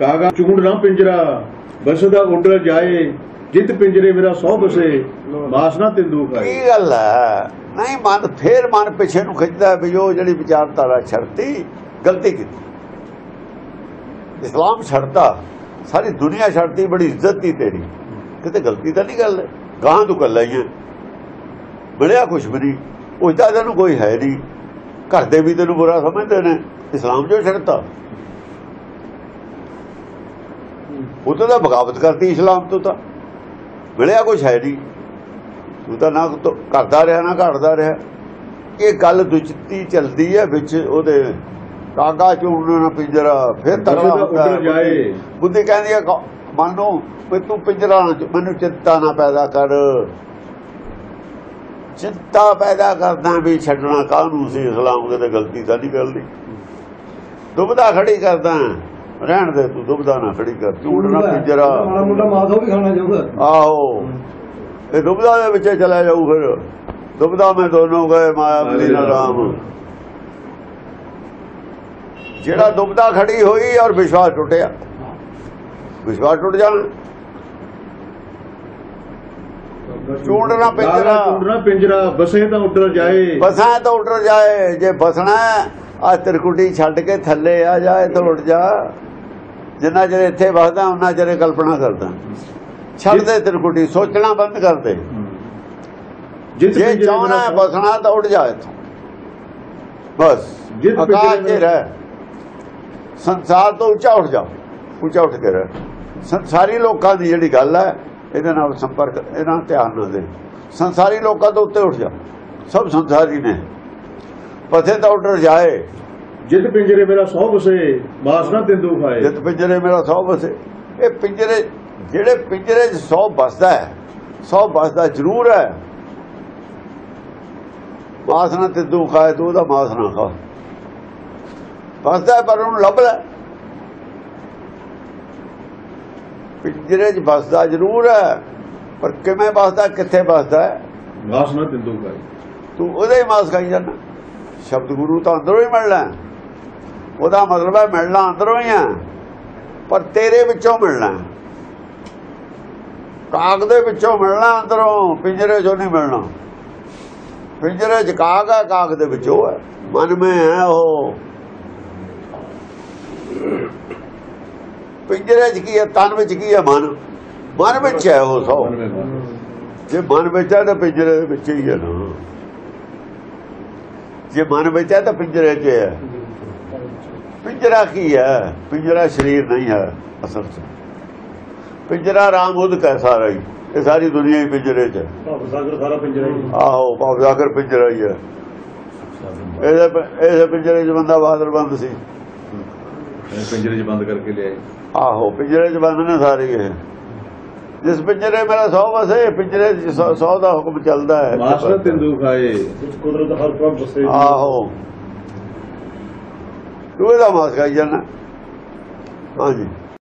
ਕਾਗਾ ਚੂੰਡ ਨਾ ਪਿੰਜਰਾ, ਬਸਦਾ ਉੱਡਰ ਜਾਏ, ਜਿਤ ਪਿੰਜਰੇ ਮੇਰਾ ਸੌ ਬਸੇ ਮਾਸ ਨਾ ਤਿੰਦੂ ਖਾਏ। ਕੀ ਗੱਲ ਹੈ? ਨਹੀਂ, ਮਨ ਫੇਰ ਮਨ ਪਿੱਛੇ ਨੂੰ ਖਿੱਚਦਾ ਵੀ ਉਹ ਜਿਹੜੀ ਵਿਚਾਰਧਾਰਾ ਛੱਡਤੀ, ਗਲਤੀ ਕੀਤੀ। ਇਸਲਾਮ ਛੱਡਤਾ, ਸਾਰੀ ਦੁਨੀਆ ਛੱਡਤੀ, ਬੜੀ ਇੱਜ਼ਤ ਦੀ ਤੇਰੀ। ਕਿਤੇ ਗਲਤੀ ਤਾਂ ਨਹੀਂ ਗੱਲ? ਗਾਂ ਤੂੰ ਕੱਲਾ ਹੀ ਹੈ। ਮਿਲਿਆ ਕੁਛ ਵੀ ਨਹੀਂ। ਉਜਦਾ ਤੈਨੂੰ ਕੋਈ ਹੈ ਨਹੀਂ। ਘਰ ਦੇ ਵੀ ਤੈਨੂੰ ਬੁਰਾ ਸਮਝਦੇ ਨੇ। ਇਸਲਾਮ ਜੋ ਛੱਡਤਾ। ਉਹ ਤਾਂ ਬਗਾਵਤ ਕਰਤੀ ਇਸਲਾਮ ਤੋਂ ਤਾਂ। ਮਿਲਿਆ ਕੁਛ ਹੈ ਨਹੀਂ। ਤੂੰ ਤਾਂ ਨਾ ਕਰਦਾ ਰਿਹਾ ਨਾ ਘਟਦਾ ਰਿਹਾ। ਇਹ ਗੱਲ ਦੁਚਤੀ ਚੱਲਦੀ ਹੈ ਵਿੱਚ ਉਹਦੇ ਕਾਗਾ ਚੂੜਨ ਨਾ ਪਿੰਜਰਾ ਫਿਰ ਤਗੜਾ ਹੁੰਦਾ। ਬੁੱਧੀ ਕਹਿੰਦੀ ਹੈ ਮਨ ਨੂੰ ਵੀ ਤੂੰ ਪਿੰਜਰਾ ਨਾ ਮੈਨੂੰ ਚਿੰਤਾ ਨਾ ਪੈਦਾ ਕਰ। ਚਿੰਤਾ ਪੈਦਾ ਕਰਦਾ ਵੀ ਛੱਡਣਾ ਕਾਹਨੂੰ ਸੀ। ਇਸਲਾਮ ਕਿਤੇ ਗਲਤੀ ਤਾਂ ਨਹੀਂ ਕਰਦੀ ਦੁਬਦਾ ਖੜੀ ਕਰਦਾ। ਰਹਿਣ ਦੇ ਤੂੰ ਦੁਬਦਾ ਨਾ ਖੜੀ ਕਰ ਚੂੜਨਾ ਪਿੰਜਰਾ। ਮਾੜਾ ਮੋਟਾ ਉਹ ਵੀ ਖਾਣਾ ਚਾਹੁੰਦਾ ਆਹੋ। ਇਹ ਦੁਬਦਾ ਦੇ ਵਿੱਚ ਚਲਾ ਜਾਊ ਫਿਰ। ਦੁਬਦਾ ਮੈਂ ਦੋਨੋਂ ਗਏ ਮਾਇਆ ਮਦੀਨਾ ਰਾਮ ਜਿਹੜਾ ਦੁਬਦਾ ਖੜੀ ਹੋਈ ਔਰ ਵਿਸ਼ਵਾਸ ਟੁੱਟਿਆ ਵਿਸ਼ਵਾਸ ਟੁੱਟ ਜਾਣਾ। ਚੂੜਨਾ ਪਿੰਜਰਾ। ਚੂੰਡ ਨਾ ਪਿੰਜਰਾ ਬਸੇ ਤਾਂ ਉੱਡਰ ਜਾਏ। ਬਸਾਂ ਤਾਂ ਉੱਡ ਜਾਏ। ਜੇ ਬਸਣਾ ਆ ਤਿਰਕੁਟੀ ਛੱਡ ਕੇ ਥੱਲੇ ਆ ਜਾਏ ਤਾਂ ਉੱਡ ਜਾ। ਜਿੰਨਾ ਚਿਰ ਇੱਥੇ ਵਸਦਾ ਉਹਨਾਂ ਚਿਰ ਕਲਪਨਾ ਕਰਦਾ। ਛੱਡ ਦੇ ਤਿਰਕੁਟੀ ਸੋਚਣਾ ਬੰਦ ਕਰ ਦੇ। ਜਿਤ ਜੇ ਚਾਹਣਾ ਬਸਣਾ ਤਾਂ ਉੱਡ ਜਾ ਇੱਥੋਂ। ਬਸ ਜਿੱਤ ਆਕਾਸ਼ ਮੇਰਾ- ਰਹਿ। ਸੰਸਾਰ ਤੋਂ ਉੱਚਾ ਉੱਠ ਜਾ। ਉੱਚਾ ਉੱਠ ਕੇ ਰਹਿ। ਸੰਸਾਰੀ ਲੋਕਾਂ ਦੀ ਜਿਹੜੀ ਗੱਲ ਹੈ ਇਹਦੇ ਨਾਲ ਸੰਪਰਕ ਇਹਨਾਂ ਧਿਆਨ ਨਾ ਦੇ। ਸੰਸਾਰੀ ਲੋਕਾਂ ਤੋਂ ਉੱਤੇ ਉੱਠ ਜਾ। ਸਭ ਸੰਸਾਰੀ ਨੇ। ਪਥੇ ਤਾਂ ਉੱਡ ਜਾਏ। ਜਿਤ ਪਿੰਜਰੇ ਮੇਰਾ ਸੌ ਬਸੇ ਮਾਸ ਨਾ ਤਿੰਦੂ ਖਾਏ ਜਿਤ ਪਿੰਜਰੇ ਮੇਰਾ 100 ਬਸੇ ਇਹ ਪਿੰਜਰੇ ਜਿਹੜੇ ਪਿੰਜਰੇ 'ਚ 100 ਬਸਦਾ ਹੈ 100 ਬਸਦਾ ਜ਼ਰੂਰ ਹੈ। ਮਾਸ ਨਾ ਤੇ ਤੂੰ ਖਾਏ ਤੂੰ ਉਹਦਾ ਮਾਸ ਨਾ ਖਾ। ਬਸਦਾ ਹੈ ਪਰ ਉਹਨੂੰ ਲੱਭ ਲੈ ਪਿੰਜਰੇ 'ਚ ਬਸਦਾ ਜ਼ਰੂਰ ਹੈ ਪਰ ਕਿਵੇਂ ਬਸਦਾ ਕਿੱਥੇ ਬਸਦਾ ਹੈ? ਮਾਸ ਨਾ ਤਿੰਦੂ ਖਾਏ ਤੂੰ ਉਹਦੇ ਹੀ ਮਾਸ ਖਾਈ ਜਾਂਦਾ। ਸ਼ਬਦ ਗੁਰੂ ਤਾਂ ਅੰਦਰੋਂ ਹੀ ਮਿਲਣਾ। ਉਹਦਾ ਮਤਲਬ ਹੈ ਮਿਲਣਾ ਅੰਦਰੋਂ ਹੀ ਹੈ ਪਰ ਤੇਰੇ ਵਿੱਚੋਂ ਮਿਲਣਾ। ਕਾਗ ਦੇ ਵਿੱਚੋਂ ਮਿਲਣਾ ਅੰਦਰੋਂ ਪਿੰਜਰੇ 'ਚੋਂ ਨਹੀਂ ਮਿਲਣਾ। ਪਿੰਜਰੇ 'ਚ ਕਾਗ ਹੈ ਕਾਗ ਦੇ ਵਿੱਚੋਂ ਹੈ। ਮਨ ਮੈਂ ਹੈ ਉਹ। ਪਿੰਜਰੇ 'ਚ ਕੀ ਹੈ ਤਨ ਵਿੱਚ ਕੀ ਹੈ ਮਨ? ਮਨ ਵਿੱਚ ਹੈ ਉਹ ਸੌ। ਜੇ ਮਨ ਵਿੱਚ ਹੈ ਤਾਂ ਪਿੰਜਰੇ ਦੇ ਵਿੱਚ ਹੀ ਹੈ ਨਾ। ਜੇ ਮਨ ਵਿੱਚ ਹੈ ਤਾਂ ਪਿੰਜਰੇ 'ਚ ਹੈ। ਪਿੰਜਰਾ ਕੀ ਹੈ? ਪਿੰਜਰਾ ਸਰੀਰ ਨਹੀਂ ਹੈ ਅਸਲ 'ਚ। ਪਿੰਜਰਾ ਰਾਮ ਉਦ ਕਾ ਸਾਰਾ ਹੀ। ਇਹ ਸਾਰੀ ਦੁਨੀਆ ਹੀ ਪਿੰਜਰੇ 'ਚ। ਹੈ ਭਾਵ ਸਾਗਰ ਸਾਰਾ ਪਿੰਜਰਾ ਹੀ ਆਹੋ ਪਿੰਜਰਾ ਹੀ ਹੈ। ਇਹਦੇ ਪਿੰਜਰੇ 'ਚ ਬੰਦਾ ਬਾਦਲ ਬੰਦ ਸੀ। ਪਿੰਜਰੇ 'ਚ ਬੰਦ ਕਰਕੇ ਲਿਆਏ। ਆਹੋ ਪਿੰਜਰੇ 'ਚ ਬੰਦ ਨੇ ਸਾਰੇ ਇਹ। ਜਿਸ ਪਿੰਜਰੇ ਮੇਰਾ ਸੌ ਵਸੇ ਪਿੰਜਰੇ 'ਚ ਸੌ- ਦਾ ਹੁਕਮ ਚੱਲਦਾ ਹੈ। ਮਾਸ ਨਾ ਤਿੰਦੂ ਖਾਏ। ਵਿੱਚ ਕੁਦਰਤ ਹਰ ਪ੍ਰਭ ਬਸੇ ਆਹੋ। ਤੂੰ ਇਹਦਾ ਮਾਸ ਖਾਈ ਜਾਣਾ। ਹਾਂਜੀ।